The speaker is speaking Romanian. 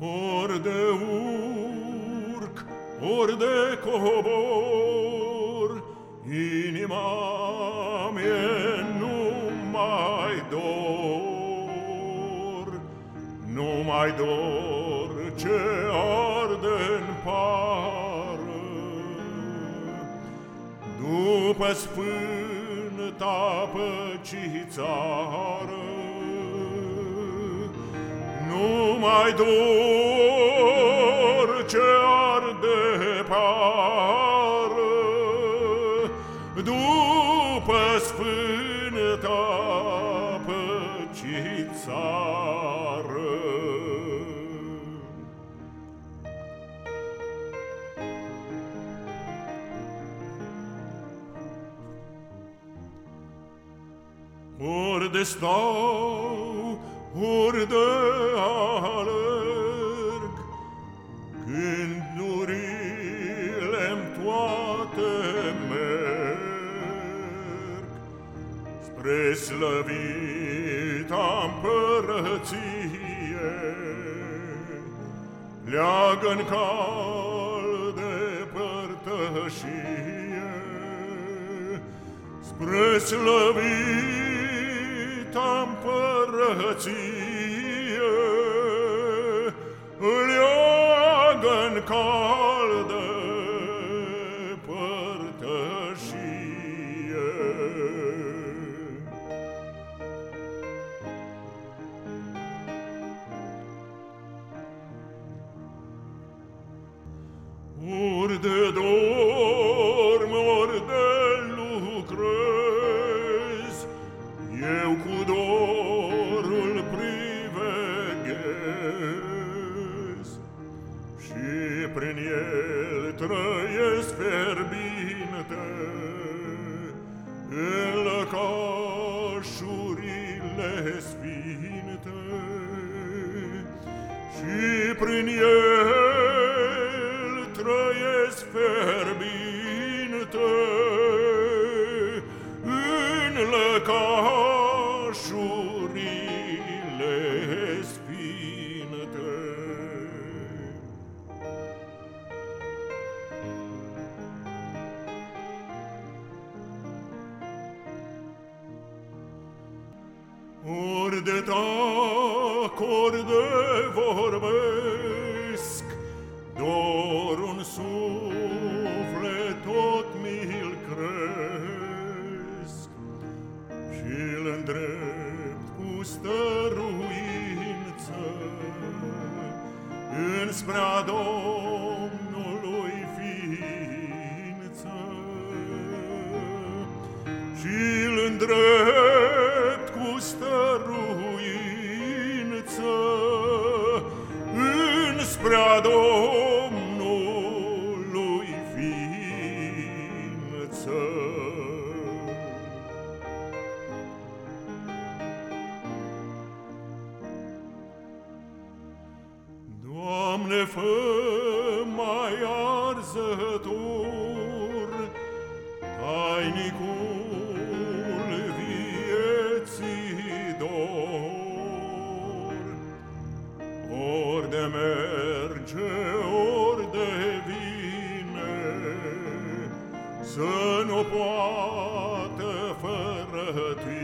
Ori de urc, ori de cobor, Inima mie nu mai dor, Nu mai dor ce arde-n pară. După sfânta păcițară, nu mai dor ce arde pară După sfânta păcițară Ori de stau ori de alerg, Gândurile-mi toate merg. Spre slăvita împărăție, Leagă-n cal de părtășie, Spre slăvita împărăție Leagă-n caldă părtășie. Urde de cu dorul priveghez. Și prin el trăiesc fierbinte. În lăcașurile sfinte. Și prin el trăiesc fierbinte Ori de tac, ori de vorbesc, Dor un suflet tot mi-l cresc. Și-l îndrept cu stăruință Înspre a Domnului ființă. Și-l îndrept Înspre a Domnului ființă. Doamne, fă mai arzător tainicul ori de merge, ori de vine, să nu poată fără tine,